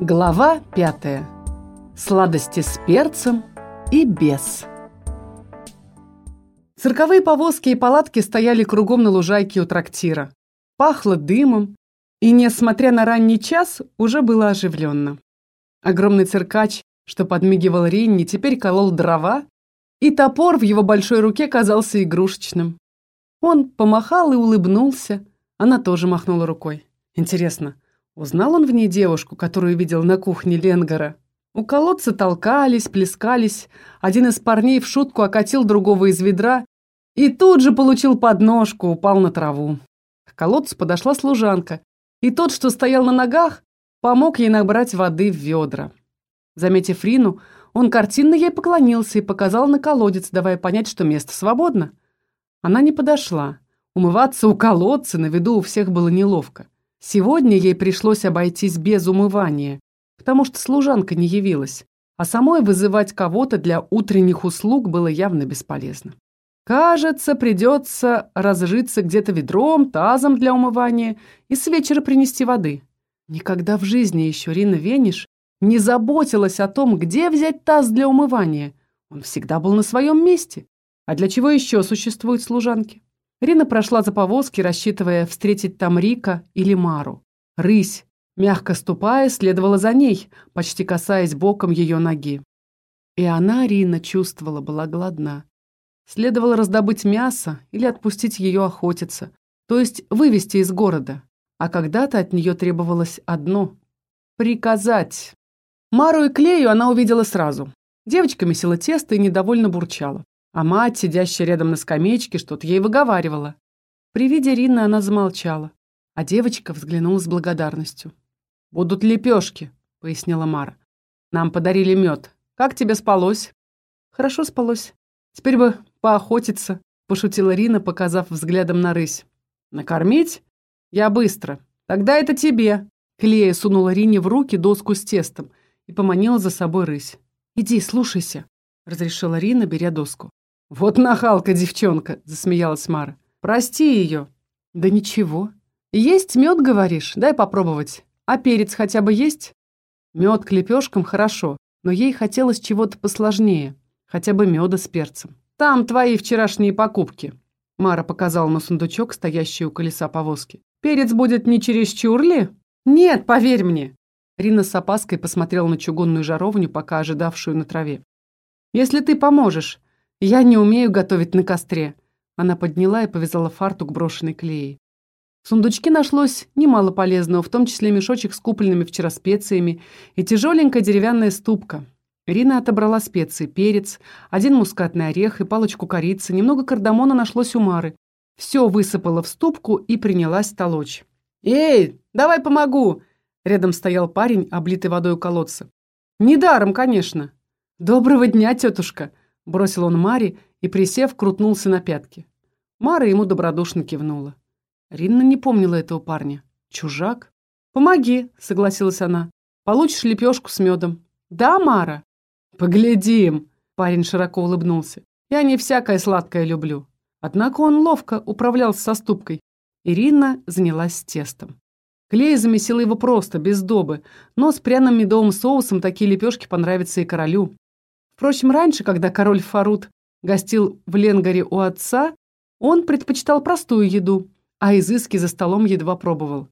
Глава пятая. Сладости с перцем и без. Цирковые повозки и палатки стояли кругом на лужайке у трактира. Пахло дымом, и, несмотря на ранний час, уже было оживленно. Огромный циркач, что подмигивал Ринни, теперь колол дрова, и топор в его большой руке казался игрушечным. Он помахал и улыбнулся, она тоже махнула рукой. Интересно, Узнал он в ней девушку, которую видел на кухне Ленгара. У колодца толкались, плескались. Один из парней в шутку окатил другого из ведра и тут же получил подножку, упал на траву. К колодцу подошла служанка, и тот, что стоял на ногах, помог ей набрать воды в ведра. Заметив Рину, он картинно ей поклонился и показал на колодец, давая понять, что место свободно. Она не подошла. Умываться у колодца на виду у всех было неловко. Сегодня ей пришлось обойтись без умывания, потому что служанка не явилась, а самой вызывать кого-то для утренних услуг было явно бесполезно. Кажется, придется разжиться где-то ведром, тазом для умывания и с вечера принести воды. Никогда в жизни еще Рина Вениш не заботилась о том, где взять таз для умывания. Он всегда был на своем месте. А для чего еще существуют служанки? Рина прошла за повозки, рассчитывая встретить там Рика или Мару. Рысь, мягко ступая, следовала за ней, почти касаясь боком ее ноги. И она, Рина, чувствовала, была голодна. Следовало раздобыть мясо или отпустить ее охотиться, то есть вывести из города. А когда-то от нее требовалось одно — приказать. Мару и Клею она увидела сразу. Девочка месила тесто и недовольно бурчала а мать, сидящая рядом на скамеечке, что-то ей выговаривала. При виде Рины она замолчала, а девочка взглянула с благодарностью. «Будут лепешки», — пояснила Мара. «Нам подарили мед. Как тебе спалось?» «Хорошо спалось. Теперь бы поохотиться», — пошутила Рина, показав взглядом на рысь. «Накормить? Я быстро. Тогда это тебе». Клея сунула Рине в руки доску с тестом и поманила за собой рысь. «Иди, слушайся», — разрешила Рина, беря доску. «Вот нахалка девчонка!» – засмеялась Мара. «Прости ее!» «Да ничего. Есть мед, говоришь? Дай попробовать. А перец хотя бы есть?» Мед к лепешкам хорошо, но ей хотелось чего-то посложнее. Хотя бы меда с перцем. «Там твои вчерашние покупки!» Мара показала на сундучок, стоящий у колеса повозки. «Перец будет не чересчур ли?» «Нет, поверь мне!» Рина с опаской посмотрела на чугунную жаровню, пока ожидавшую на траве. «Если ты поможешь, «Я не умею готовить на костре». Она подняла и повязала фартук, брошенный клеей. В сундучке нашлось немало полезного, в том числе мешочек с купленными вчера специями и тяжеленькая деревянная ступка. Ирина отобрала специи, перец, один мускатный орех и палочку корицы, немного кардамона нашлось у Мары. Все высыпала в ступку и принялась толочь. «Эй, давай помогу!» Рядом стоял парень, облитый водой у колодца. «Недаром, конечно!» «Доброго дня, тетушка!» Бросил он Маре и, присев, крутнулся на пятки. Мара ему добродушно кивнула. Ринна не помнила этого парня. Чужак? «Помоги», — согласилась она. «Получишь лепешку с медом». «Да, Мара?» «Поглядим», — парень широко улыбнулся. «Я не всякое сладкое люблю». Однако он ловко управлялся со ступкой. Ирина занялась тестом. Клей замесила его просто, без добы, но с пряным медовым соусом такие лепешки понравятся и королю. Впрочем, раньше, когда король Фарут гостил в Ленгаре у отца, он предпочитал простую еду, а изыски за столом едва пробовал.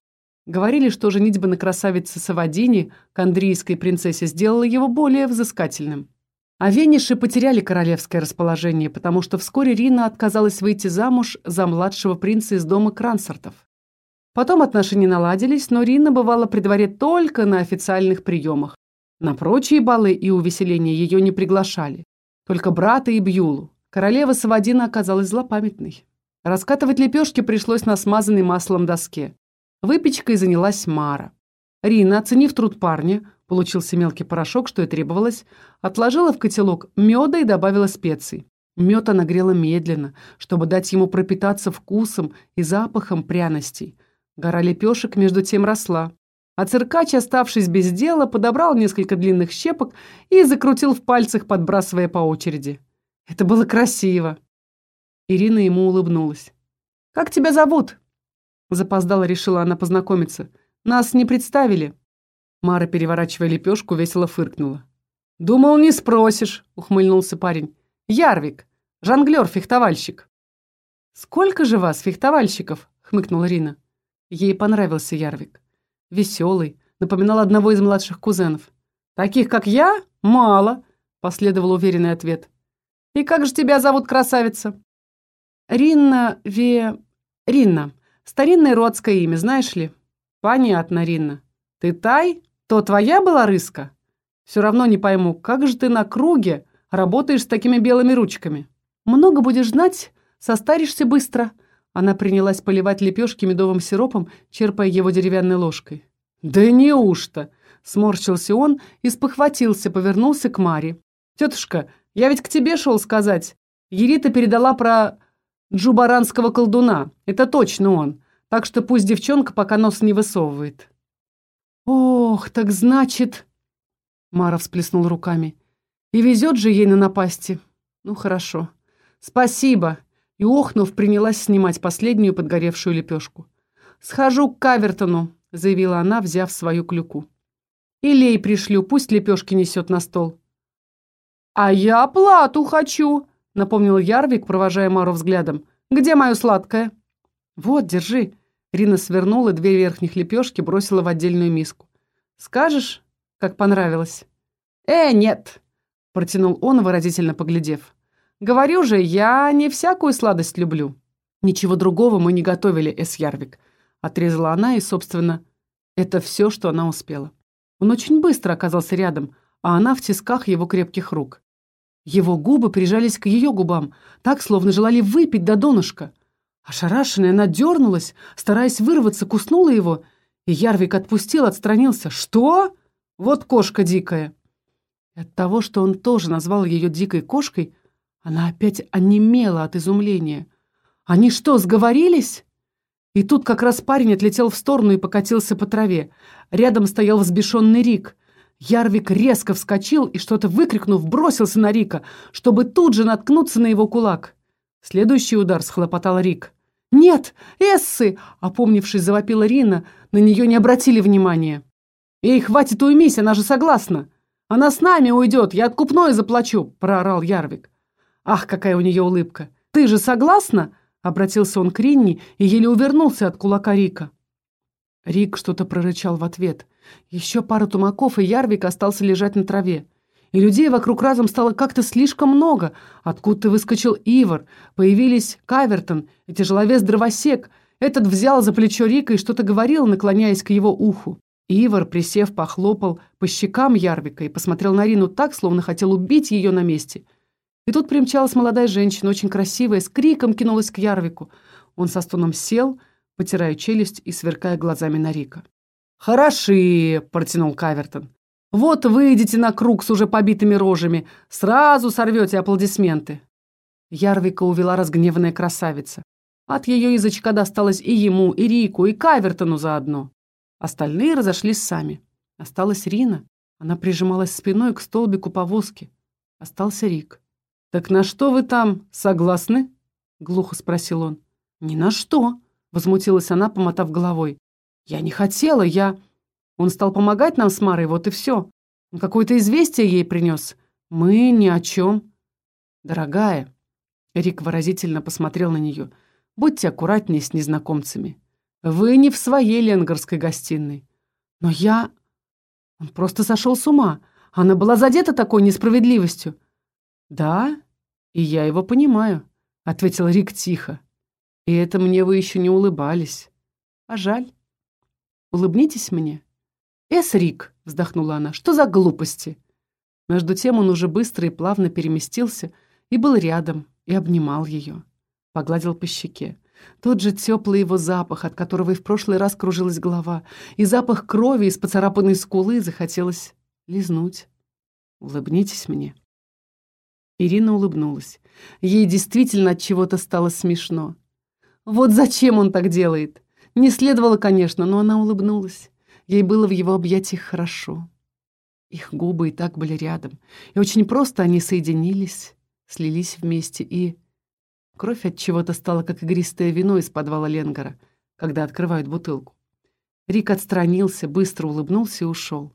Говорили, что женитьба на красавице Савадине, кандрийской принцессе, сделала его более взыскательным. А вениши потеряли королевское расположение, потому что вскоре Рина отказалась выйти замуж за младшего принца из дома Крансортов. Потом отношения наладились, но Рина бывала при дворе только на официальных приемах, на прочие балы и увеселения ее не приглашали. Только брата и Бьюлу. Королева Савадина оказалась злопамятной. Раскатывать лепешки пришлось на смазанной маслом доске. Выпечкой занялась Мара. Рина, оценив труд парня, получился мелкий порошок, что и требовалось, отложила в котелок меда и добавила специй. Мед она грела медленно, чтобы дать ему пропитаться вкусом и запахом пряностей. Гора лепешек между тем росла. А циркач, оставшись без дела, подобрал несколько длинных щепок и закрутил в пальцах, подбрасывая по очереди. Это было красиво. Ирина ему улыбнулась. «Как тебя зовут?» Запоздала, решила она познакомиться. «Нас не представили». Мара, переворачивая лепешку, весело фыркнула. «Думал, не спросишь», — ухмыльнулся парень. «Ярвик, жонглер-фехтовальщик». «Сколько же вас, фехтовальщиков?» — хмыкнула Рина. Ей понравился Ярвик. Веселый, напоминал одного из младших кузенов. «Таких, как я, мало», — последовал уверенный ответ. «И как же тебя зовут, красавица?» «Ринна Ве... Ринна. Старинное родское имя, знаешь ли?» «Понятно, Ринна. Ты Тай? То твоя была рыска?» «Все равно не пойму, как же ты на круге работаешь с такими белыми ручками?» «Много будешь знать, состаришься быстро», она принялась поливать лепешки медовым сиропом, черпая его деревянной ложкой. «Да неужто?» — сморщился он и спохватился, повернулся к Маре. «Тетушка, я ведь к тебе шел сказать. Ерита передала про джубаранского колдуна. Это точно он. Так что пусть девчонка пока нос не высовывает». «Ох, так значит...» Мара всплеснул руками. «И везет же ей на напасти. Ну, хорошо. Спасибо и, охнув, принялась снимать последнюю подгоревшую лепешку. «Схожу к Кавертону», — заявила она, взяв свою клюку. «И лей пришлю, пусть лепешки несет на стол». «А я плату хочу», — напомнил Ярвик, провожая Мару взглядом. «Где мое сладкое?» «Вот, держи». Рина свернула две верхних лепешки, бросила в отдельную миску. «Скажешь, как понравилось?» «Э, нет», — протянул он, выразительно поглядев. Говорю же, я не всякую сладость люблю. Ничего другого мы не готовили, Эсьярвик. Отрезала она, и, собственно, это все, что она успела. Он очень быстро оказался рядом, а она в тисках его крепких рук. Его губы прижались к ее губам, так, словно желали выпить до донышка. Ошарашенная, она дернулась, стараясь вырваться, куснула его, и Ярвик отпустил, отстранился. «Что? Вот кошка дикая!» И от того, что он тоже назвал ее дикой кошкой, она опять онемела от изумления. «Они что, сговорились?» И тут как раз парень отлетел в сторону и покатился по траве. Рядом стоял взбешенный Рик. Ярвик резко вскочил и, что-то выкрикнув, бросился на Рика, чтобы тут же наткнуться на его кулак. Следующий удар схлопотал Рик. «Нет, Эссы!» — опомнившись, завопила Рина. На нее не обратили внимания. «Эй, хватит уймись, она же согласна! Она с нами уйдет, я откупное заплачу!» — проорал Ярвик. Ах, какая у нее улыбка! Ты же согласна?» Обратился он к Ринни и еле увернулся от кулака Рика. Рик что-то прорычал в ответ. Еще пара тумаков, и Ярвик остался лежать на траве. И людей вокруг разом стало как-то слишком много. Откуда-то выскочил Ивар, появились Кавертон и тяжеловес дровосек. Этот взял за плечо Рика и что-то говорил, наклоняясь к его уху. Ивар, присев, похлопал по щекам Ярвика и посмотрел на Рину так, словно хотел убить ее на месте. И тут примчалась молодая женщина, очень красивая, с криком кинулась к Ярвику. Он со стоном сел, потирая челюсть и сверкая глазами на Рика. «Хороши!» — протянул Кавертон. «Вот выйдете на круг с уже побитыми рожами, сразу сорвете аплодисменты!» Ярвика увела разгневанная красавица. От ее язычка досталось и ему, и Рику, и Кавертону заодно. Остальные разошлись сами. Осталась Рина. Она прижималась спиной к столбику повозки. Остался Рик. «Так на что вы там согласны?» — глухо спросил он. «Ни на что», — возмутилась она, помотав головой. «Я не хотела, я...» Он стал помогать нам с Марой, вот и все. Он какое-то известие ей принес. Мы ни о чем. «Дорогая», — Рик выразительно посмотрел на нее, — «будьте аккуратнее с незнакомцами. Вы не в своей ленгарской гостиной. Но я...» Он просто сошел с ума. Она была задета такой несправедливостью. «Да, и я его понимаю», — ответил Рик тихо. «И это мне вы еще не улыбались. А жаль. Улыбнитесь мне». «Эс, Рик», — вздохнула она, — «что за глупости?» Между тем он уже быстро и плавно переместился и был рядом, и обнимал ее. Погладил по щеке. Тот же теплый его запах, от которого и в прошлый раз кружилась голова, и запах крови из поцарапанной скулы захотелось лизнуть. «Улыбнитесь мне». Ирина улыбнулась. Ей действительно от чего-то стало смешно. Вот зачем он так делает? Не следовало, конечно, но она улыбнулась. Ей было в его объятиях хорошо. Их губы и так были рядом. И очень просто они соединились, слились вместе, и... Кровь от чего-то стала, как игристое вино из подвала Ленгара, когда открывают бутылку. Рик отстранился, быстро улыбнулся и ушел.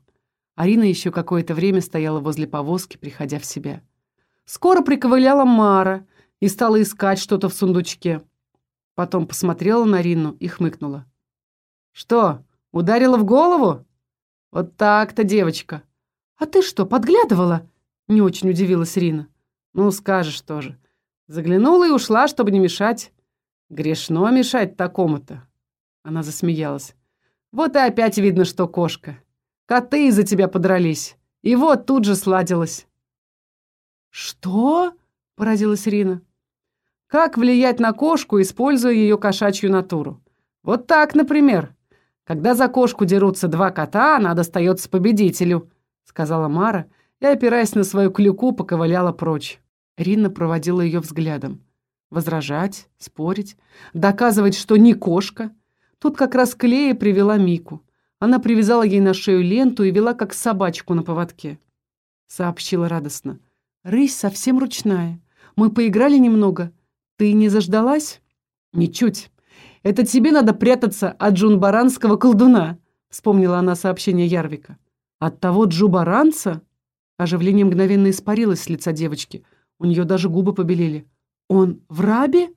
Арина еще какое-то время стояла возле повозки, приходя в себя. Скоро приковыляла Мара и стала искать что-то в сундучке. Потом посмотрела на Рину и хмыкнула. «Что, ударила в голову? Вот так-то, девочка!» «А ты что, подглядывала?» Не очень удивилась Рина. «Ну, скажешь тоже. Заглянула и ушла, чтобы не мешать. Грешно мешать такому-то». Она засмеялась. «Вот и опять видно, что кошка. Коты из-за тебя подрались. И вот тут же сладилась». «Что?» — поразилась Рина. «Как влиять на кошку, используя ее кошачью натуру? Вот так, например. Когда за кошку дерутся два кота, она достается победителю», — сказала Мара, и, опираясь на свою клюку, поковыляла прочь. Рина проводила ее взглядом. Возражать, спорить, доказывать, что не кошка. Тут как раз Клея привела Мику. Она привязала ей на шею ленту и вела как собачку на поводке. Сообщила радостно. «Рысь совсем ручная. Мы поиграли немного. Ты не заждалась?» «Ничуть. Это тебе надо прятаться от джунбаранского колдуна», вспомнила она сообщение Ярвика. «От того джубаранца?» Оживление мгновенно испарилось с лица девочки. У нее даже губы побелели. «Он в рабе?»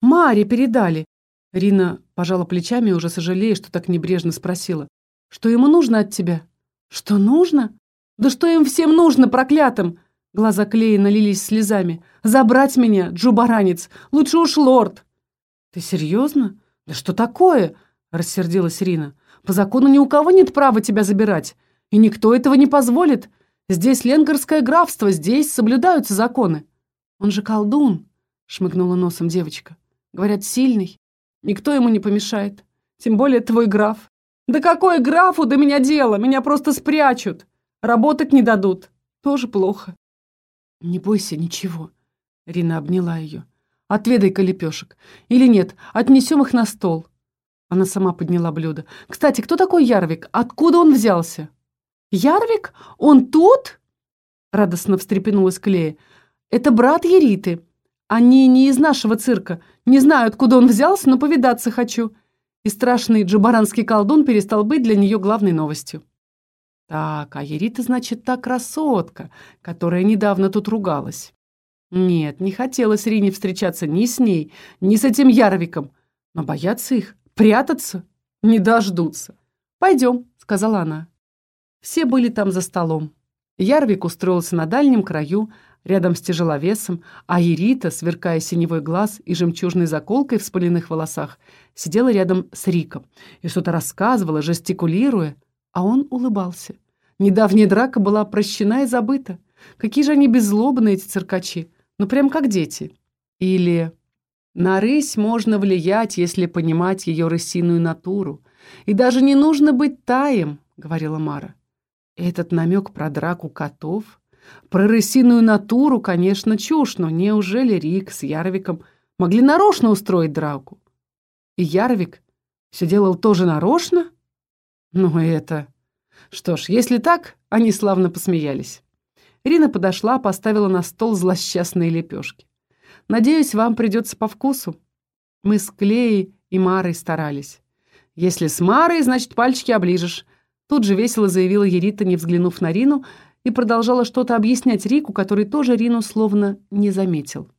«Маре передали!» Рина пожала плечами, уже сожалея, что так небрежно спросила. «Что ему нужно от тебя?» «Что нужно? Да что им всем нужно, проклятым?» Глаза Клеи налились слезами. «Забрать меня, джубаранец! Лучше уж лорд!» «Ты серьезно? Да что такое?» Рассердилась Рина. «По закону ни у кого нет права тебя забирать. И никто этого не позволит. Здесь ленгарское графство, здесь соблюдаются законы. Он же колдун, шмыгнула носом девочка. Говорят, сильный. Никто ему не помешает. Тем более твой граф. Да какое графу до меня дело? Меня просто спрячут. Работать не дадут. Тоже плохо. Не бойся ничего. Рина обняла ее. Отведай-ка лепешек. Или нет, отнесем их на стол. Она сама подняла блюдо. Кстати, кто такой Ярвик? Откуда он взялся? «Ярвик? Он тут?» Радостно встрепенулась Клея. «Это брат Ериты. Они не из нашего цирка. Не знаю, откуда он взялся, но повидаться хочу». И страшный джабаранский колдун перестал быть для нее главной новостью. Так, а Ерита, значит, та красотка, которая недавно тут ругалась. Нет, не хотелось Рине встречаться ни с ней, ни с этим Ярвиком. Но бояться их, прятаться, не дождутся. «Пойдем», — сказала она. Все были там за столом. Ярвик устроился на дальнем краю, рядом с тяжеловесом, а Ерита, сверкая синевой глаз и жемчужной заколкой в спаленных волосах, сидела рядом с Риком и что-то рассказывала, жестикулируя, а он улыбался. Недавняя драка была прощена и забыта. Какие же они беззлобные, эти циркачи. Ну, прям как дети. Или на рысь можно влиять, если понимать ее рысиную натуру. И даже не нужно быть таем, говорила Мара. Этот намек про драку котов? Про рысиную натуру, конечно, чушь, но неужели Рик с Ярвиком могли нарочно устроить драку? И Ярвик все делал тоже нарочно? Ну это... Что ж, если так, они славно посмеялись. Ирина подошла, поставила на стол злосчастные лепешки. «Надеюсь, вам придется по вкусу. Мы с Клеей и Марой старались. Если с Марой, значит, пальчики оближешь. Тут же весело заявила Ерита, не взглянув на Рину, и продолжала что-то объяснять Рику, который тоже Рину словно не заметил.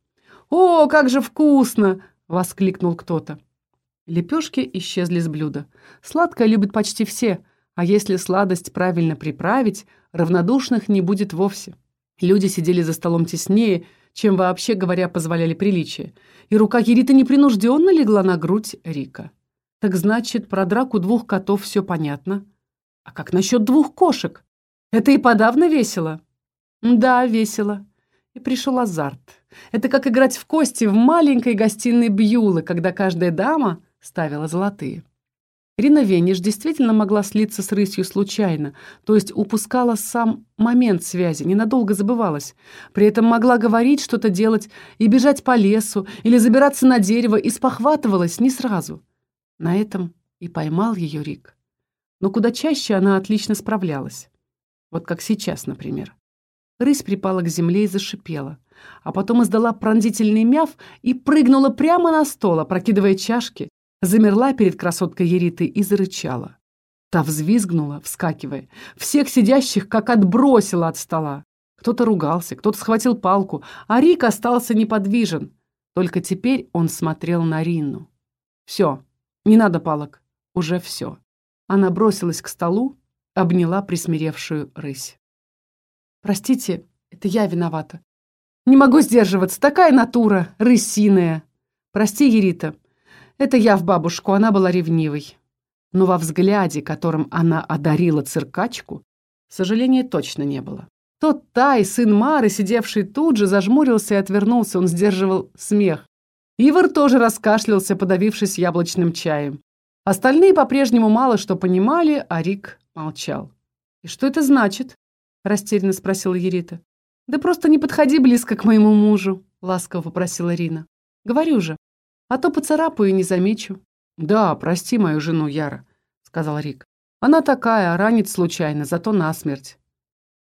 «О, как же вкусно!» — воскликнул кто-то. Лепешки исчезли с блюда. Сладкое любят почти все, а если сладость правильно приправить, равнодушных не будет вовсе. Люди сидели за столом теснее, чем вообще говоря позволяли приличия, и рука Ериты непринужденно легла на грудь Рика. Так значит, про драку двух котов все понятно. А как насчет двух кошек? Это и подавно весело. Да, весело. И пришел азарт. Это как играть в кости в маленькой гостиной Бьюлы, когда каждая дама ставила золотые. Рина Вениш действительно могла слиться с рысью случайно, то есть упускала сам момент связи, ненадолго забывалась. При этом могла говорить, что-то делать и бежать по лесу, или забираться на дерево, и спохватывалась не сразу. На этом и поймал ее Рик но куда чаще она отлично справлялась. Вот как сейчас, например. Рысь припала к земле и зашипела, а потом издала пронзительный мяв и прыгнула прямо на стол, опрокидывая чашки, замерла перед красоткой Еритой и зарычала. Та взвизгнула, вскакивая. Всех сидящих как отбросила от стола. Кто-то ругался, кто-то схватил палку, а Рик остался неподвижен. Только теперь он смотрел на Ринну. «Все, не надо палок. Уже все». Она бросилась к столу, обняла присмиревшую рысь. «Простите, это я виновата. Не могу сдерживаться, такая натура, рысиная. Прости, Ерита, это я в бабушку, она была ревнивой но во взгляде, которым она одарила циркачку, сожаления точно не было. Тот Тай, сын Мары, сидевший тут же, зажмурился и отвернулся, он сдерживал смех. Ивар тоже раскашлялся, подавившись яблочным чаем. Остальные по-прежнему мало что понимали, а Рик молчал. «И что это значит?» – растерянно спросила Ерита. «Да просто не подходи близко к моему мужу», – ласково попросила Рина. «Говорю же, а то поцарапаю и не замечу». «Да, прости мою жену, Яра», — сказал Рик. «Она такая, ранит случайно, зато насмерть».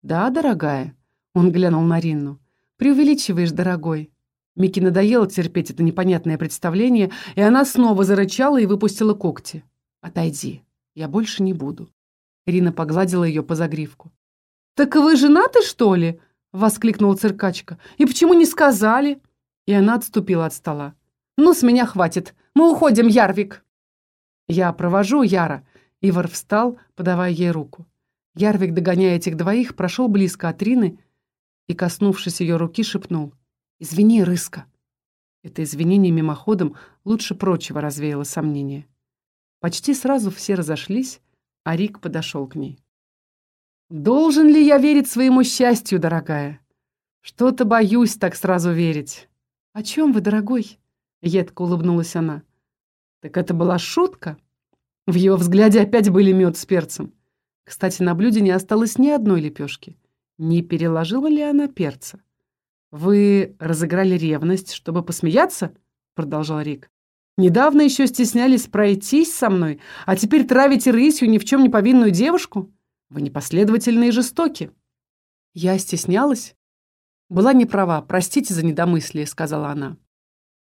«Да, дорогая?» — он глянул на Ринну. «Преувеличиваешь, дорогой». Микки надоело терпеть это непонятное представление, и она снова зарычала и выпустила когти. «Отойди, я больше не буду». Рина погладила ее по загривку. «Так вы женаты, что ли?» — воскликнула циркачка. «И почему не сказали?» И она отступила от стола. «Ну, с меня хватит. Мы уходим, Ярвик!» «Я провожу Яра!» Ивар встал, подавая ей руку. Ярвик, догоняя этих двоих, прошел близко от Рины и, коснувшись ее руки, шепнул. «Извини, Рыска!» Это извинение мимоходом лучше прочего развеяло сомнения. Почти сразу все разошлись, а Рик подошел к ней. «Должен ли я верить своему счастью, дорогая? Что-то боюсь так сразу верить». «О чем вы, дорогой?» — едко улыбнулась она. «Так это была шутка?» В его взгляде опять были мед с перцем. Кстати, на блюде не осталось ни одной лепешки. Не переложила ли она перца? «Вы разыграли ревность, чтобы посмеяться?» — продолжал Рик. «Недавно еще стеснялись пройтись со мной, а теперь травите рысью ни в чем не повинную девушку? Вы непоследовательны и жестоки». «Я стеснялась?» «Была не права, простите за недомыслие», — сказала она.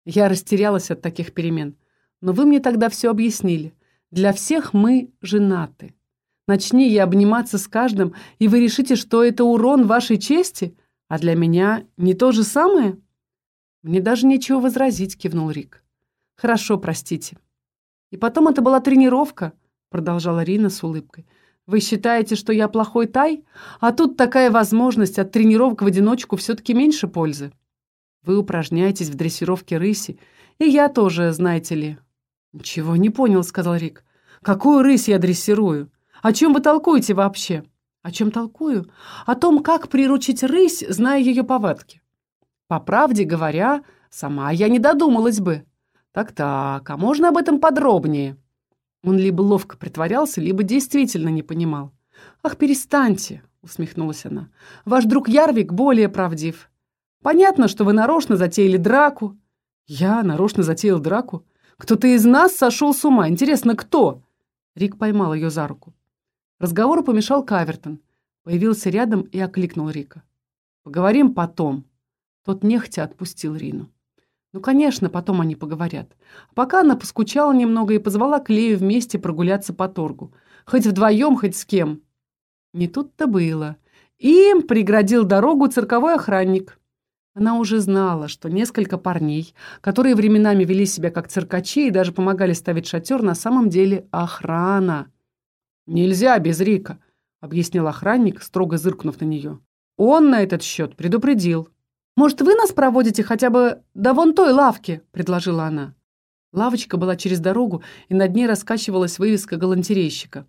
Я растерялась от таких перемен. Но вы мне тогда все объяснили. Для всех мы женаты. Начни я обниматься с каждым, и вы решите, что это урон вашей чести, а для меня не то же самое? Мне даже нечего возразить, кивнул Рик. Хорошо, простите. И потом это была тренировка, продолжала Рина с улыбкой. Вы считаете, что я плохой тай? А тут такая возможность, от тренировок в одиночку все-таки меньше пользы. Вы упражняетесь в дрессировке рыси, и я тоже, знаете ли». «Ничего не понял», — сказал Рик. «Какую рысь я дрессирую? О чем вы толкуете вообще?» «О чем толкую? О том, как приручить рысь, зная ее повадки. По правде говоря, сама я не додумалась бы. Так-так, а можно об этом подробнее?» Он либо ловко притворялся, либо действительно не понимал. «Ах, перестаньте!» — усмехнулась она. «Ваш друг Ярвик более правдив. Понятно, что вы нарочно затеяли драку. Я нарочно затеял драку? Кто-то из нас сошел с ума. Интересно, кто? Рик поймал ее за руку. Разговору помешал Кавертон. Появился рядом и окликнул Рика. «Поговорим потом». Тот нехотя отпустил Рину. Ну, конечно, потом они поговорят. пока она поскучала немного и позвала Клею вместе прогуляться по торгу. Хоть вдвоем, хоть с кем. Не тут-то было. Им преградил дорогу цирковой охранник. Она уже знала, что несколько парней, которые временами вели себя как циркачи и даже помогали ставить шатер, на самом деле охрана. «Нельзя без Рика», — объяснил охранник, строго зыркнув на нее. «Он на этот счет предупредил». «Может, вы нас проводите хотя бы до вон той лавки?» — предложила она. Лавочка была через дорогу, и над ней раскачивалась вывеска галантерейщика.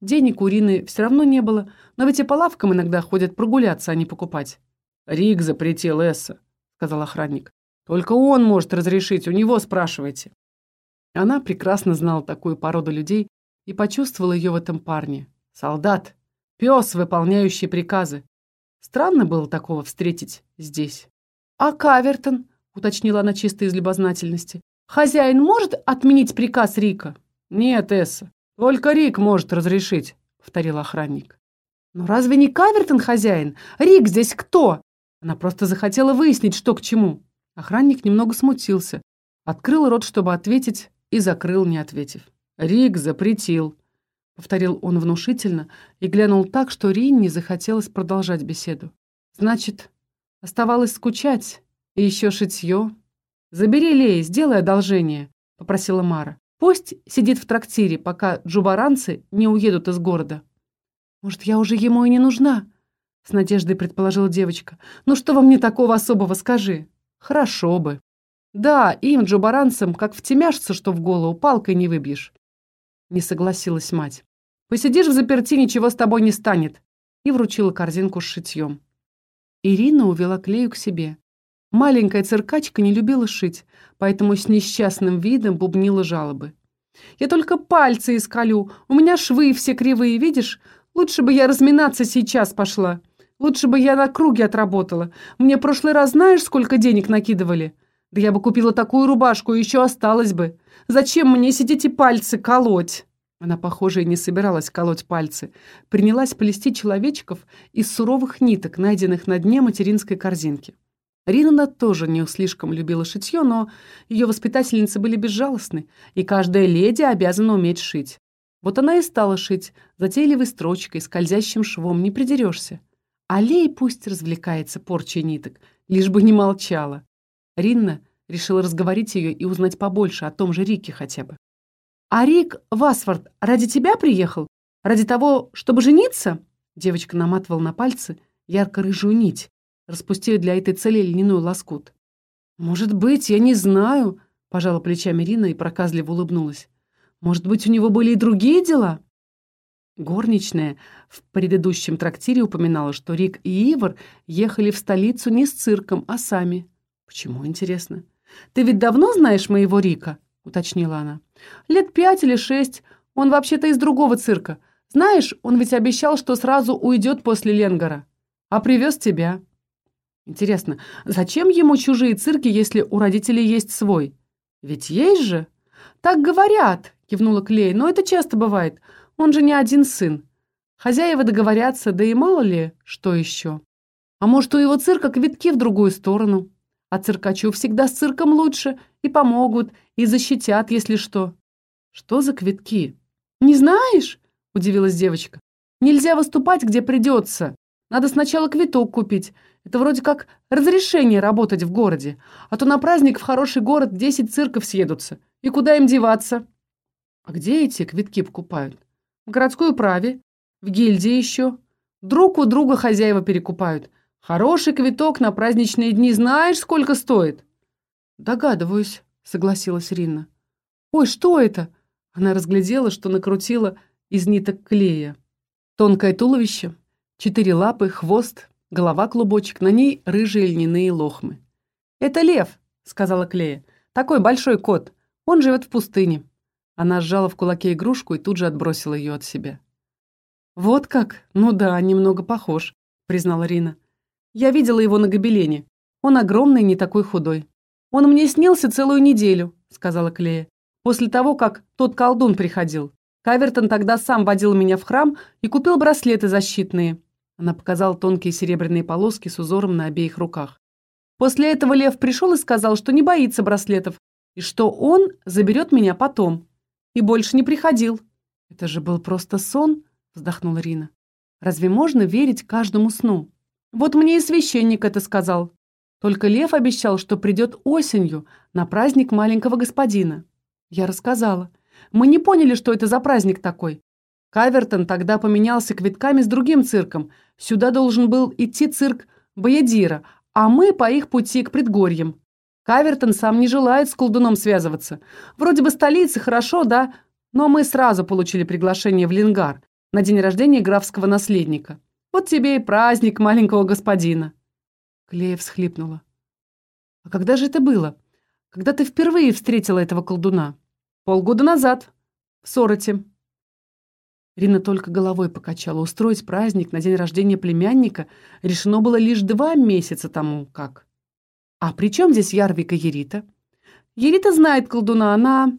Денег у Рины все равно не было, но ведь и по лавкам иногда ходят прогуляться, а не покупать. «Рик запретил Эсса», — сказал охранник. «Только он может разрешить, у него спрашивайте». Она прекрасно знала такую породу людей и почувствовала ее в этом парне. Солдат, пес, выполняющий приказы. Странно было такого встретить здесь. «А Кавертон?» — уточнила она чисто из любознательности. «Хозяин может отменить приказ Рика?» «Нет, Эсса, только Рик может разрешить», — повторил охранник. «Но разве не Кавертон хозяин? Рик здесь кто?» Она просто захотела выяснить, что к чему. Охранник немного смутился. Открыл рот, чтобы ответить, и закрыл, не ответив. Рик запретил. повторил он внушительно и глянул так, что Ринне захотелось продолжать беседу. Значит, оставалось скучать и еще шитье. Забери Лей, сделай одолжение, попросила Мара. Пусть сидит в трактире, пока джубаранцы не уедут из города. Может, я уже ему и не нужна? С надеждой предположила девочка. Ну что во мне такого особого, скажи? Хорошо бы. Да, им, джубаранцам, как втемяшься, что в голову, палкой не выбьешь. Не согласилась мать. Посидишь в заперти, ничего с тобой не станет. И вручила корзинку с шитьем. Ирина увела Клею к себе. Маленькая циркачка не любила шить, поэтому с несчастным видом бубнила жалобы. «Я только пальцы искалю, у меня швы все кривые, видишь? Лучше бы я разминаться сейчас пошла. Лучше бы я на круге отработала. Мне прошлый раз знаешь, сколько денег накидывали? Да я бы купила такую рубашку, и еще осталось бы. Зачем мне сидеть и пальцы колоть?» Она, похоже, и не собиралась колоть пальцы. Принялась плести человечков из суровых ниток, найденных на дне материнской корзинки. Ринана тоже не слишком любила шитье, но ее воспитательницы были безжалостны, и каждая леди обязана уметь шить. Вот она и стала шить, затейливой строчкой, скользящим швом, не придерешься. А Лей пусть развлекается порчей ниток, лишь бы не молчала. Ринна решила разговорить ее и узнать побольше о том же Рике хотя бы. «А Рик Васфорд ради тебя приехал? Ради того, чтобы жениться?» Девочка наматывала на пальцы ярко-рыжую нить, распустив для этой цели льняной лоскут. «Может быть, я не знаю», — пожала плечами Рина и проказливо улыбнулась. «Может быть, у него были и другие дела?» Горничная в предыдущем трактире упоминала, что Рик и Ивар ехали в столицу не с цирком, а сами. «Почему, интересно? Ты ведь давно знаешь моего Рика?» — уточнила она. Лет пять или шесть. Он вообще-то из другого цирка. Знаешь, он ведь обещал, что сразу уйдет после Ленгара. А привез тебя. Интересно, зачем ему чужие цирки, если у родителей есть свой? Ведь есть же. Так говорят, кивнула Клей, но это часто бывает. Он же не один сын. Хозяева договорятся, да и мало ли, что еще. А может, у его цирка квитки в другую сторону? А циркачу всегда с цирком лучше, и помогут, и защитят, если что. Что за квитки? Не знаешь? Удивилась девочка. Нельзя выступать, где придется. Надо сначала квиток купить. Это вроде как разрешение работать в городе. А то на праздник в хороший город десять цирков съедутся. И куда им деваться? А где эти квитки покупают? В городской управе. В гильдии еще. Друг у друга хозяева перекупают. Хороший квиток на праздничные дни знаешь, сколько стоит?» «Догадываюсь», — согласилась Рина. «Ой, что это?» Она разглядела, что накрутила из ниток клея. Тонкое туловище, четыре лапы, хвост, голова-клубочек, на ней рыжие льняные лохмы. «Это лев», — сказала Клея. «Такой большой кот. Он живет в пустыне». Она сжала в кулаке игрушку и тут же отбросила ее от себя. «Вот как? Ну да, немного похож», — признала Рина. Я видела его на гобелене. Он огромный, не такой худой. Он мне снился целую неделю, сказала Клея. После того, как тот колдун приходил. Кавертон тогда сам водил меня в храм и купил браслеты защитные. Она показала тонкие серебряные полоски с узором на обеих руках. После этого Лев пришел и сказал, что не боится браслетов, и что он заберет меня потом. И больше не приходил. Это же был просто сон, вздохнула Рина. Разве можно верить каждому сну? Вот мне и священник это сказал. Только Лев обещал, что придет осенью на праздник маленького господина. Я рассказала. Мы не поняли, что это за праздник такой. Кавертон тогда поменялся квитками с другим цирком. Сюда должен был идти цирк Баядира, а мы по их пути к предгорьям. Кавертон сам не желает с колдуном связываться. Вроде бы столица, хорошо, да, но мы сразу получили приглашение в Лингар на день рождения графского наследника. Вот тебе и праздник маленького господина. Клея всхлипнула. А когда же это было? Когда ты впервые встретила этого колдуна? Полгода назад. В Сороте. Рина только головой покачала. Устроить праздник на день рождения племянника решено было лишь два месяца тому как. А при чем здесь Ярвика Ерита? Ерита знает колдуна, она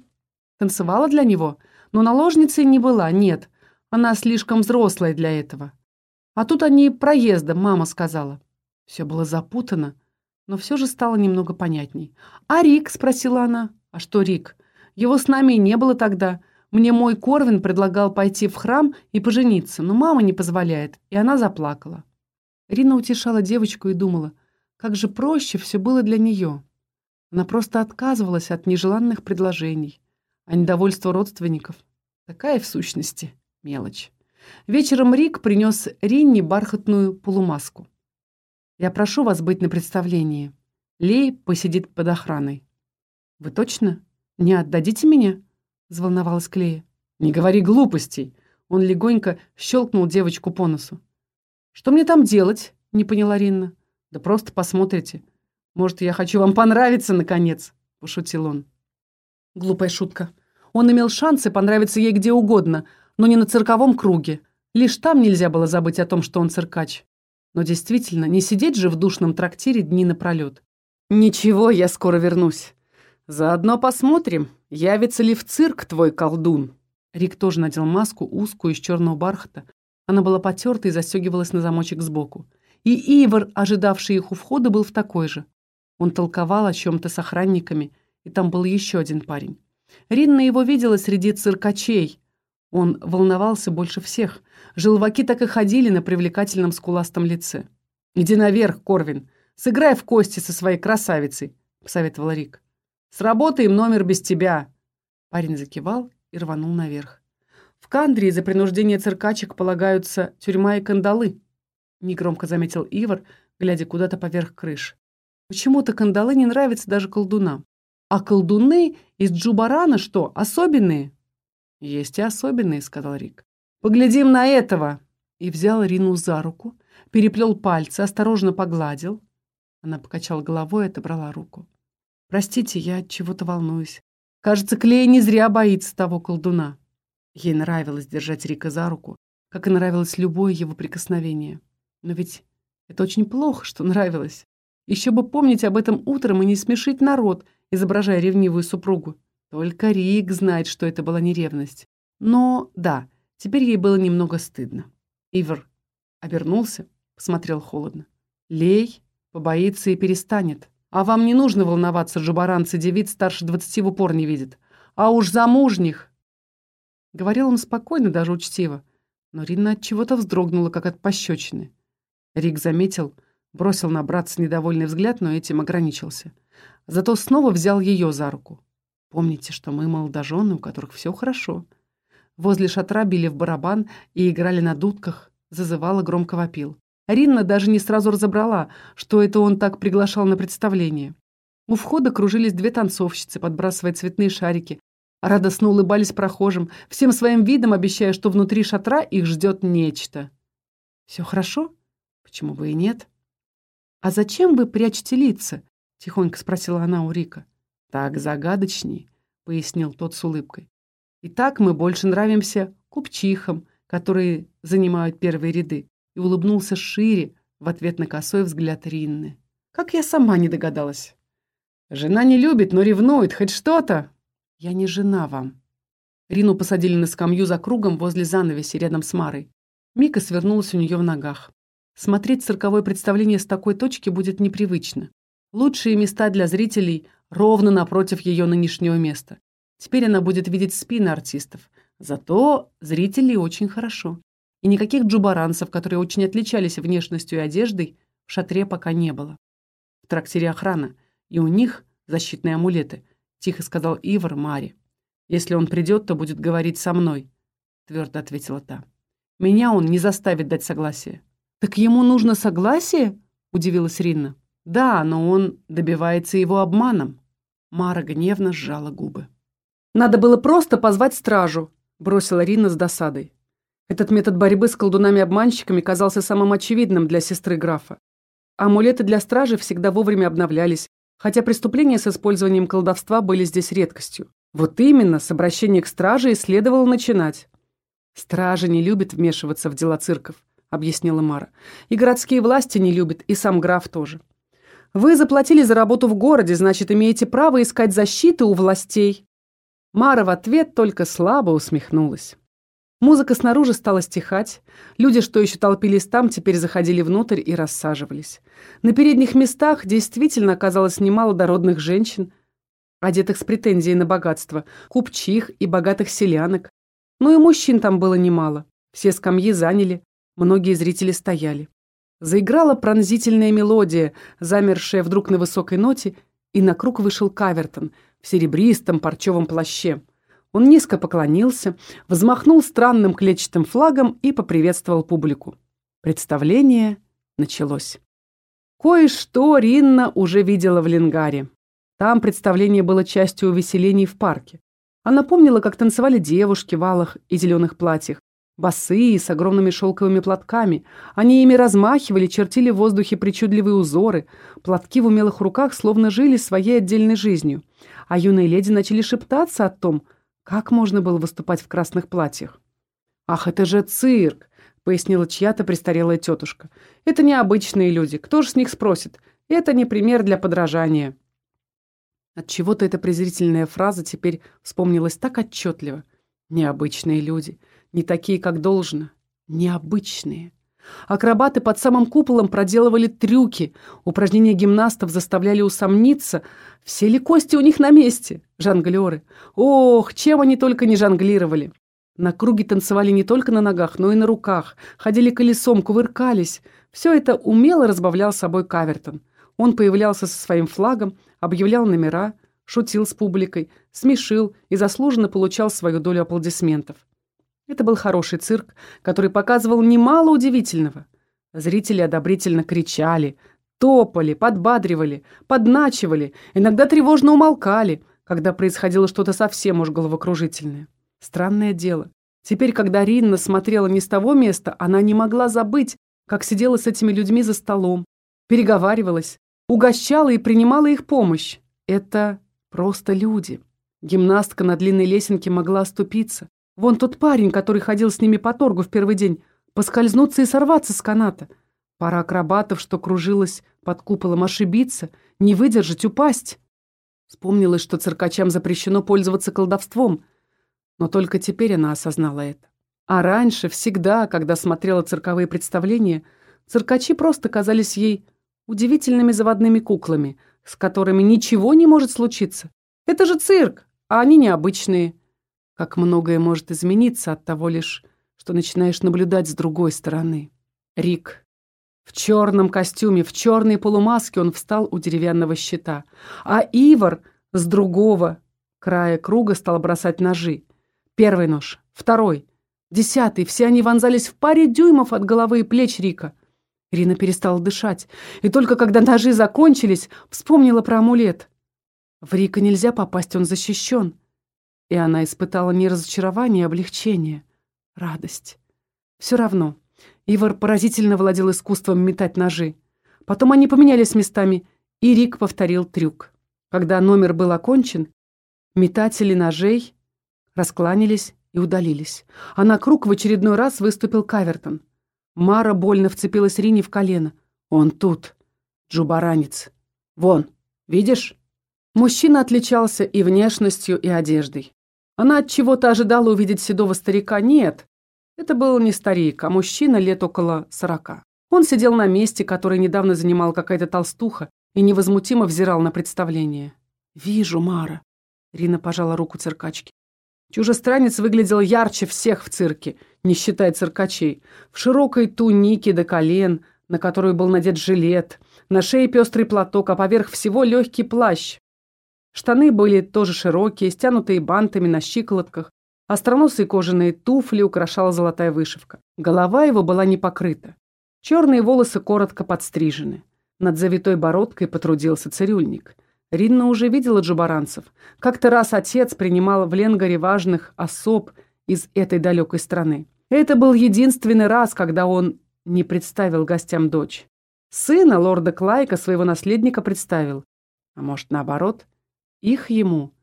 танцевала для него, но наложницей не была, нет. Она слишком взрослая для этого. А тут они проездом, мама сказала. Все было запутано, но все же стало немного понятней. «А Рик?» — спросила она. «А что Рик? Его с нами и не было тогда. Мне мой Корвин предлагал пойти в храм и пожениться, но мама не позволяет, и она заплакала. Рина утешала девочку и думала, как же проще все было для нее. Она просто отказывалась от нежеланных предложений, а недовольство родственников — такая в сущности мелочь. Вечером Рик принес Ринне бархатную полумаску. «Я прошу вас быть на представлении. Лей посидит под охраной». «Вы точно не отдадите меня?» — взволновалась Клея. «Не говори глупостей!» Он легонько щелкнул девочку по носу. «Что мне там делать?» — не поняла Ринна. «Да просто посмотрите. Может, я хочу вам понравиться, наконец?» — пошутил он. Глупая шутка. Он имел шансы понравиться ей где угодно, но не на цирковом круге. Лишь там нельзя было забыть о том, что он циркач. Но действительно, не сидеть же в душном трактире дни напролет. «Ничего, я скоро вернусь. Заодно посмотрим, явится ли в цирк твой колдун». Рик тоже надел маску, узкую, из черного бархата. Она была потерта и застегивалась на замочек сбоку. И Ивар, ожидавший их у входа, был в такой же. Он толковал о чем-то с охранниками, и там был еще один парень. Ринна его видела среди циркачей. Он волновался больше всех. Желваки так и ходили на привлекательном скуластом лице. «Иди наверх, Корвин. Сыграй в кости со своей красавицей», — посоветовал Рик. Сработаем номер без тебя!» Парень закивал и рванул наверх. «В Кандрии за принуждение циркачек полагаются тюрьма и кандалы», — негромко заметил Ивар, глядя куда-то поверх крыш. «Почему-то кандалы не нравятся даже колдунам. А колдуны из Джубарана что, особенные?» «Есть и особенные», — сказал Рик. «Поглядим на этого!» И взял Рину за руку, переплел пальцы, осторожно погладил. Она покачала головой и отобрала руку. Простите, я от чего-то волнуюсь. Кажется, Клея не зря боится того колдуна. Ей нравилось держать Рика за руку, как и нравилось любое его прикосновение. Но ведь это очень плохо, что нравилось. Еще бы помнить об этом утром и не смешить народ, изображая ревнивую супругу. Только Рик знает, что это была не ревность. Но, да, теперь ей было немного стыдно. Ивер обернулся, посмотрел холодно. Лей побоится и перестанет. А вам не нужно волноваться, джубаранцы девиц старше двадцати в упор не видят. А уж замужних!» Говорил он спокойно, даже учтиво. Но Рина от чего-то вздрогнула, как от пощечины. Рик заметил, бросил на братца недовольный взгляд, но этим ограничился. Зато снова взял ее за руку. «Помните, что мы молодожены, у которых все хорошо». Возле шатра били в барабан и играли на дудках, зазывала громко вопил. Ринна даже не сразу разобрала, что это он так приглашал на представление. У входа кружились две танцовщицы, подбрасывая цветные шарики. Радостно улыбались прохожим, всем своим видом обещая, что внутри шатра их ждет нечто. «Все хорошо? Почему бы и нет?» «А зачем вы прячете лица?» — тихонько спросила она у Рика. «Так загадочней», — пояснил тот с улыбкой. «И так мы больше нравимся купчихам, которые занимают первые ряды и улыбнулся шире в ответ на косой взгляд Ринны. Как я сама не догадалась. Жена не любит, но ревнует, хоть что-то. Я не жена вам. Рину посадили на скамью за кругом возле занавеси рядом с Марой. Мика свернулась у нее в ногах. Смотреть цирковое представление с такой точки будет непривычно. Лучшие места для зрителей ровно напротив ее нынешнего места. Теперь она будет видеть спины артистов. Зато зрителей очень хорошо. И никаких джубаранцев, которые очень отличались внешностью и одеждой, в шатре пока не было. В трактире охрана, и у них защитные амулеты, тихо сказал Ивар Маре. Если он придет, то будет говорить со мной, твердо ответила та. Меня он не заставит дать согласие. Так ему нужно согласие? удивилась Ринна. Да, но он добивается его обманом. Мара гневно сжала губы. Надо было просто позвать стражу, бросила Ринна с досадой. Этот метод борьбы с колдунами-обманщиками казался самым очевидным для сестры графа. Амулеты для стражи всегда вовремя обновлялись, хотя преступления с использованием колдовства были здесь редкостью. Вот именно с обращения к страже и следовало начинать. «Стражи не любят вмешиваться в дела цирков», — объяснила Мара. «И городские власти не любят, и сам граф тоже. Вы заплатили за работу в городе, значит, имеете право искать защиту у властей». Мара в ответ только слабо усмехнулась. Музыка снаружи стала стихать. Люди, что еще толпились там, теперь заходили внутрь и рассаживались. На передних местах действительно оказалось немало дородных женщин. одетых с претензией на богатство, купчих и богатых селянок. Ну и мужчин там было немало. Все скамьи заняли, многие зрители стояли. Заиграла пронзительная мелодия, замершая вдруг на высокой ноте, и на круг вышел Кавертон в серебристом парчевом плаще. Он низко поклонился, взмахнул странным клетчатым флагом и поприветствовал публику. Представление началось. Кое-что Ринна уже видела в Ленгаре. Там представление было частью увеселений в парке. Она помнила, как танцевали девушки в алых и зеленых платьях, босые, с огромными шелковыми платками. Они ими размахивали, чертили в воздухе причудливые узоры. Платки в умелых руках словно жили своей отдельной жизнью. А юные леди начали шептаться о том, как можно было выступать в красных платьях. «Ах, это же цирк!» — пояснила чья-то престарелая тетушка. «Это необычные люди. Кто же с них спросит? Это не пример для подражания». От чего то эта презрительная фраза теперь вспомнилась так отчетливо. Необычные люди. Не такие, как должно. Необычные. Акробаты под самым куполом проделывали трюки. Упражнения гимнастов заставляли усомниться, все ли кости у них на месте. Жонглеры. Ох, чем они только не жонглировали. На круге танцевали не только на ногах, но и на руках. Ходили колесом, кувыркались. Все это умело разбавлял собой Кавертон. Он появлялся со своим флагом, объявлял номера, шутил с публикой, смешил и заслуженно получал свою долю аплодисментов. Это был хороший цирк, который показывал немало удивительного. Зрители одобрительно кричали, топали, подбадривали, подначивали, иногда тревожно умолкали, когда происходило что-то совсем уж головокружительное. Странное дело. Теперь, когда Ринна смотрела не с того места, она не могла забыть, как сидела с этими людьми за столом, переговаривалась, угощала и принимала их помощь. Это просто люди. Гимнастка на длинной лесенке могла оступиться. Вон тот парень, который ходил с ними по торгу в первый день, поскользнуться и сорваться с каната. Пара акробатов, что кружилась под куполом, ошибиться, не выдержать, упасть. Вспомнилось, что циркачам запрещено пользоваться колдовством. Но только теперь она осознала это. А раньше, всегда, когда смотрела цирковые представления, циркачи просто казались ей удивительными заводными куклами, с которыми ничего не может случиться. Это же цирк, а они необычные. Как многое может измениться от того лишь, что начинаешь наблюдать с другой стороны. Рик. В черном костюме, в черной полумаске он встал у деревянного щита, а Ивар с другого края круга стал бросать ножи. Первый нож, второй, десятый, все они вонзались в паре дюймов от головы и плеч Рика. Ирина перестала дышать, и только когда ножи закончились, вспомнила про амулет. В Рика нельзя попасть, он защищен. И она испытала не разочарование, а облегчение, радость. Все равно, Ивар поразительно владел искусством метать ножи. Потом они поменялись местами, и Рик повторил трюк. Когда номер был окончен, метатели ножей раскланялись и удалились, а на круг в очередной раз выступил Кавертон. Мара больно вцепилась Рине в колено. «Он тут. Джубаранец. Вон, видишь?» Мужчина отличался и внешностью, и одеждой. Она от чего-то ожидала увидеть седого старика. Нет, это был не старик, а мужчина лет около сорока. Он сидел на месте, которое недавно занимал какая-то толстуха, и невозмутимо взирал на представление. «Вижу, Мара», — Рина пожала руку циркачки. Чужестранец выглядел ярче всех в цирке, не считая циркачей. В широкой тунике до колен, на которую был надет жилет, на шее пестрый платок, а поверх всего легкий плащ. Штаны были тоже широкие, стянутые бантами на щиколотках, остроносые кожаные туфли украшала золотая вышивка. Голова его была не покрыта. Черные волосы коротко подстрижены. Над завитой бородкой потрудился цирюльник – Ринна уже видела джубаранцев. Как-то раз отец принимал в Ленгаре важных особ из этой далекой страны. Это был единственный раз, когда он не представил гостям дочь. Сына лорда Клайка, своего наследника, представил. А может, наоборот, их ему.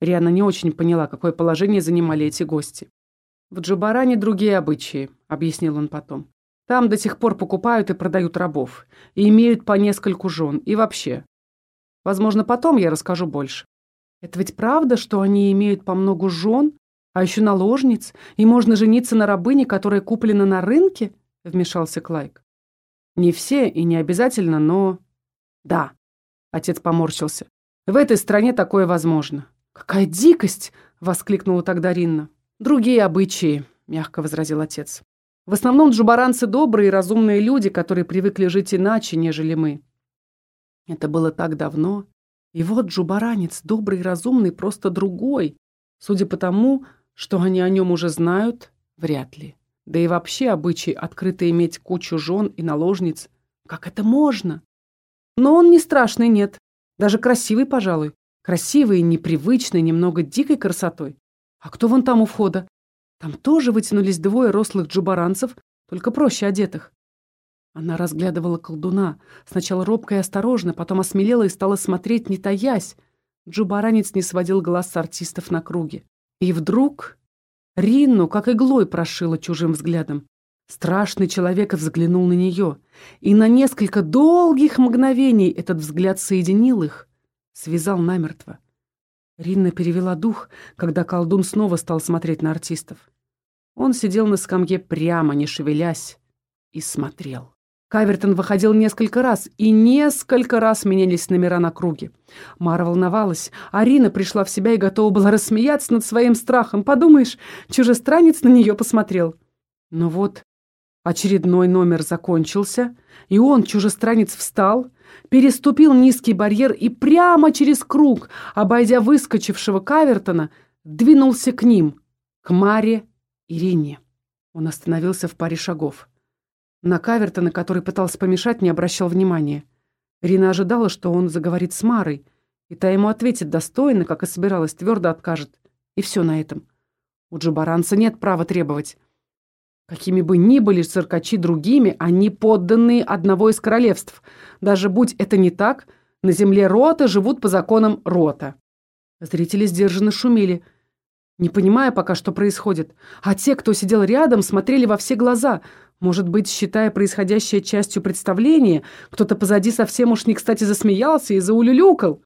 Риана не очень поняла, какое положение занимали эти гости. «В Джубаране другие обычаи», — объяснил он потом. «Там до сих пор покупают и продают рабов, и имеют по нескольку жен, и вообще. Возможно, потом я расскажу больше. Это ведь правда, что они имеют по многу жен, а еще наложниц, и можно жениться на рабыне, которая куплена на рынке?» — вмешался Клайк. «Не все и не обязательно, но...» «Да», — отец поморщился. В этой стране такое возможно». «Какая дикость!» — воскликнула тогда Ринна. «Другие обычаи», — мягко возразил отец. «В основном джубаранцы добрые и разумные люди, которые привыкли жить иначе, нежели мы». Это было так давно. И вот джубаранец, добрый и разумный, просто другой. Судя по тому, что они о нем уже знают, вряд ли. Да и вообще обычай открыто иметь кучу жен и наложниц. Как это можно? Но он не страшный, нет. Даже красивый, пожалуй. Красивый и непривычный, немного дикой красотой. А кто вон там у входа? Там тоже вытянулись двое рослых джубаранцев, только проще одетых. Она разглядывала колдуна, сначала робко и осторожно, потом осмелела и стала смотреть, не таясь. Джубаранец не сводил глаз с артистов на круге. И вдруг Ринну как иглой прошила чужим взглядом. Страшный человек взглянул на нее, и на несколько долгих мгновений этот взгляд соединил их, связал намертво. Ринна перевела дух, когда колдун снова стал смотреть на артистов. Он сидел на скамье прямо, не шевелясь, и смотрел. Кавертон выходил несколько раз, и несколько раз менялись номера на круге. Мара волновалась, Арина пришла в себя и готова была рассмеяться над своим страхом. Подумаешь, чужестранец на нее посмотрел. Но вот очередной номер закончился, и он, чужестранец, встал, переступил низкий барьер и прямо через круг, обойдя выскочившего Кавертона, двинулся к ним, к Маре и Рине. Он остановился в паре шагов. На Кавертона, который пытался помешать, не обращал внимания. Рина ожидала, что он заговорит с Марой, и та ему ответит достойно, как и собиралась, твердо откажет. И все на этом. У Джабаранца нет права требовать. Какими бы ни были циркачи другими, они подданные одного из королевств. Даже будь это не так, на земле Рота живут по законам Рота. Зрители сдержанно шумели, не понимая пока, что происходит. А те, кто сидел рядом, смотрели во все глаза — может быть, считая происходящее частью представления, кто-то позади совсем уж не кстати засмеялся и заулюлюкал.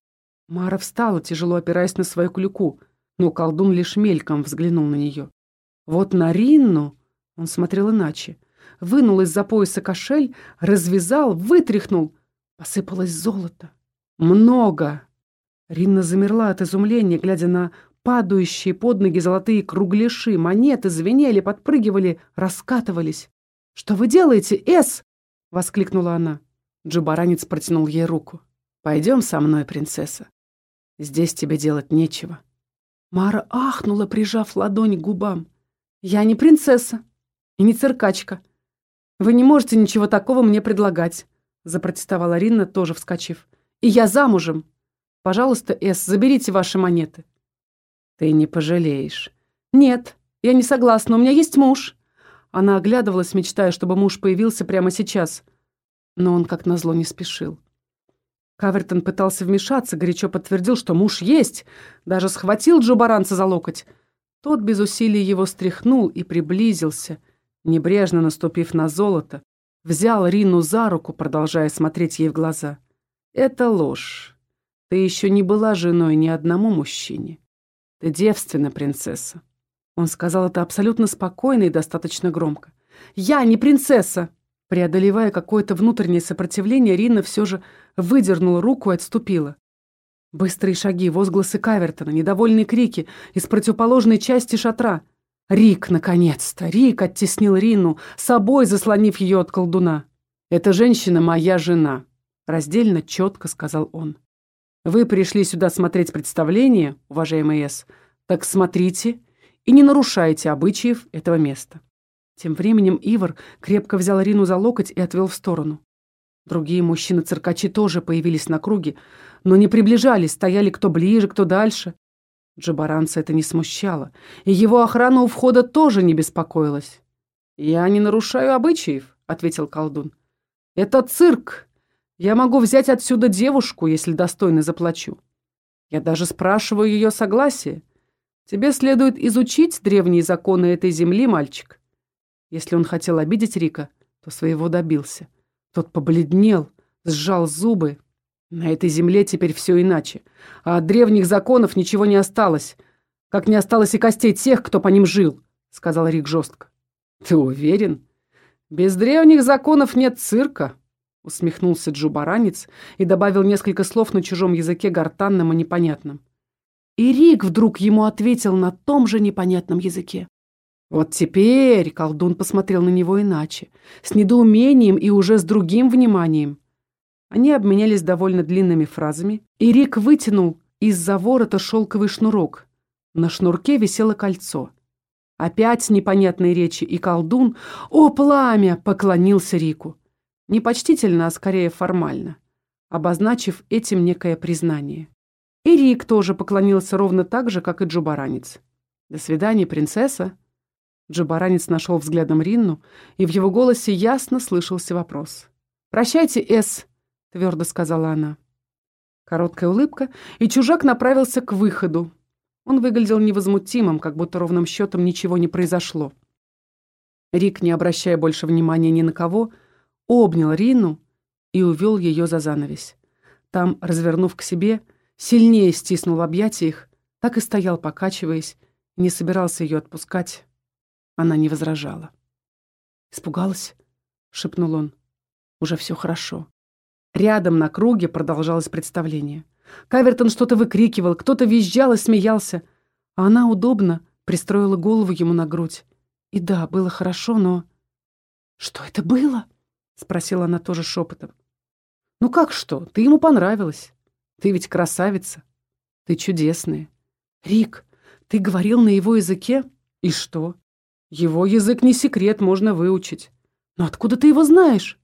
Мара встала, тяжело опираясь на свою клюку, но колдун лишь мельком взглянул на нее. Вот на Ринну он смотрел иначе. Вынул из-за пояса кошель, развязал, вытряхнул. Посыпалось золото. Много. Ринна замерла от изумления, глядя на падающие под ноги золотые кругляши. Монеты звенели, подпрыгивали, раскатывались. «Что вы делаете, Эс?» — воскликнула она. Джубаранец протянул ей руку. «Пойдем со мной, принцесса. Здесь тебе делать нечего». Мара ахнула, прижав ладонь к губам. «Я не принцесса и не циркачка. Вы не можете ничего такого мне предлагать», — запротестовала Ринна, тоже вскочив. «И я замужем. Пожалуйста, Эс, заберите ваши монеты». «Ты не пожалеешь». «Нет, я не согласна, у меня есть муж». Она оглядывалась, мечтая, чтобы муж появился прямо сейчас. Но он, как назло, не спешил. Кавертон пытался вмешаться, горячо подтвердил, что муж есть, даже схватил Джо Баранца за локоть. Тот без усилий его стряхнул и приблизился, небрежно наступив на золото, взял Рину за руку, продолжая смотреть ей в глаза. «Это ложь. Ты еще не была женой ни одному мужчине. Ты девственна, принцесса. Он сказал это абсолютно спокойно и достаточно громко. «Я не принцесса!» Преодолевая какое-то внутреннее сопротивление, Рина все же выдернула руку и отступила. Быстрые шаги, возгласы Кавертона, недовольные крики из противоположной части шатра. Рик, наконец-то! Рик оттеснил Рину, собой заслонив ее от колдуна. «Эта женщина моя жена», — раздельно, четко сказал он. «Вы пришли сюда смотреть представление, уважаемый С. Так смотрите и не нарушайте обычаев этого места». Тем временем Ивар крепко взял Рину за локоть и отвел в сторону. Другие мужчины-циркачи тоже появились на круге, но не приближались, стояли кто ближе, кто дальше. Джабаранца это не смущало, и его охрана у входа тоже не беспокоилась. «Я не нарушаю обычаев», — ответил колдун. «Это цирк. Я могу взять отсюда девушку, если достойно заплачу. Я даже спрашиваю ее согласие. Тебе следует изучить древние законы этой земли, мальчик. Если он хотел обидеть Рика, то своего добился. Тот побледнел, сжал зубы. На этой земле теперь все иначе. А от древних законов ничего не осталось. Как не осталось и костей тех, кто по ним жил, сказал Рик жестко. Ты уверен? Без древних законов нет цирка. усмехнулся Джубаранец и добавил несколько слов на чужом языке гортанном и непонятном. И Рик вдруг ему ответил на том же непонятном языке. Вот теперь колдун посмотрел на него иначе, с недоумением и уже с другим вниманием. Они обменялись довольно длинными фразами, и Рик вытянул из-за ворота шелковый шнурок. На шнурке висело кольцо. Опять непонятные речи, и колдун, о, пламя, поклонился Рику. Не почтительно, а скорее формально, обозначив этим некое признание. И Рик тоже поклонился ровно так же, как и Джубаранец. «До свидания, принцесса!» Джубаранец нашел взглядом Ринну, и в его голосе ясно слышался вопрос. «Прощайте, Эс», — твердо сказала она. Короткая улыбка, и чужак направился к выходу. Он выглядел невозмутимым, как будто ровным счетом ничего не произошло. Рик, не обращая больше внимания ни на кого, обнял Рину и увел ее за занавесь. Там, развернув к себе, сильнее стиснул в объятиях, так и стоял, покачиваясь, не собирался ее отпускать, она не возражала. «Испугалась?» — шепнул он. «Уже все хорошо». Рядом на круге продолжалось представление. Кавертон что-то выкрикивал, кто-то визжал и смеялся, а она удобно пристроила голову ему на грудь. И да, было хорошо, но... «Что это было?» — спросила она тоже шепотом. «Ну как что? Ты ему понравилась. Ты ведь красавица. Ты чудесная. Рик, ты говорил на его языке? И что? Его язык не секрет, можно выучить. Но откуда ты его знаешь?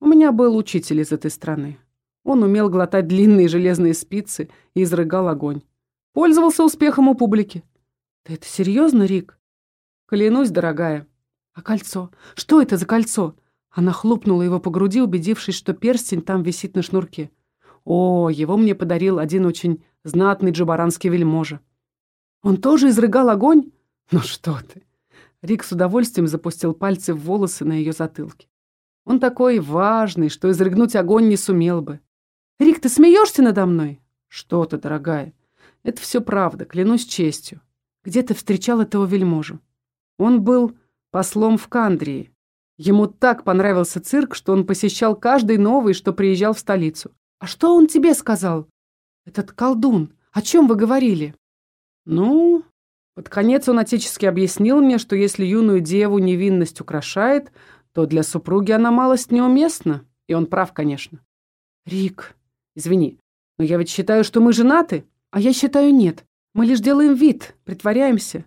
У меня был учитель из этой страны. Он умел глотать длинные железные спицы и изрыгал огонь. Пользовался успехом у публики. Ты это серьезно, Рик? Клянусь, дорогая. А кольцо? Что это за кольцо? Она хлопнула его по груди, убедившись, что перстень там висит на шнурке. О, его мне подарил один очень знатный джабаранский вельможа. Он тоже изрыгал огонь? Ну что ты? Рик с удовольствием запустил пальцы в волосы на ее затылке. Он такой важный, что изрыгнуть огонь не сумел бы. «Рик, ты смеешься надо мной?» «Что ты, дорогая? Это все правда, клянусь честью. Где ты встречал этого вельможу?» Он был послом в Кандрии. Ему так понравился цирк, что он посещал каждый новый, что приезжал в столицу. «А что он тебе сказал?» «Этот колдун. О чем вы говорили?» «Ну, под конец он отечески объяснил мне, что если юную деву невинность украшает, то для супруги она малость неуместна. И он прав, конечно. «Рик, извини, но я ведь считаю, что мы женаты, а я считаю нет. Мы лишь делаем вид, притворяемся».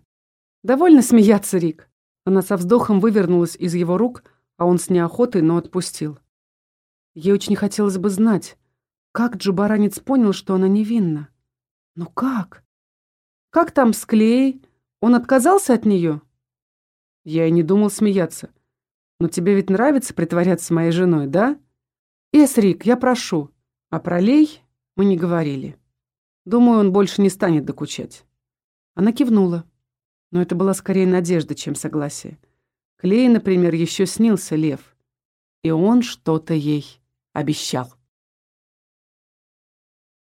«Довольно смеяться, Рик». Она со вздохом вывернулась из его рук, а он с неохотой, но отпустил. Ей очень хотелось бы знать, как Джубаранец понял, что она невинна. Но как? Как там с Клей? Он отказался от нее? Я и не думал смеяться. Но тебе ведь нравится притворяться моей женой, да? Эсрик, я прошу. А про Лей мы не говорили. Думаю, он больше не станет докучать. Она кивнула. Но это была скорее надежда, чем согласие. Клей, например, еще снился лев. И он что-то ей обещал.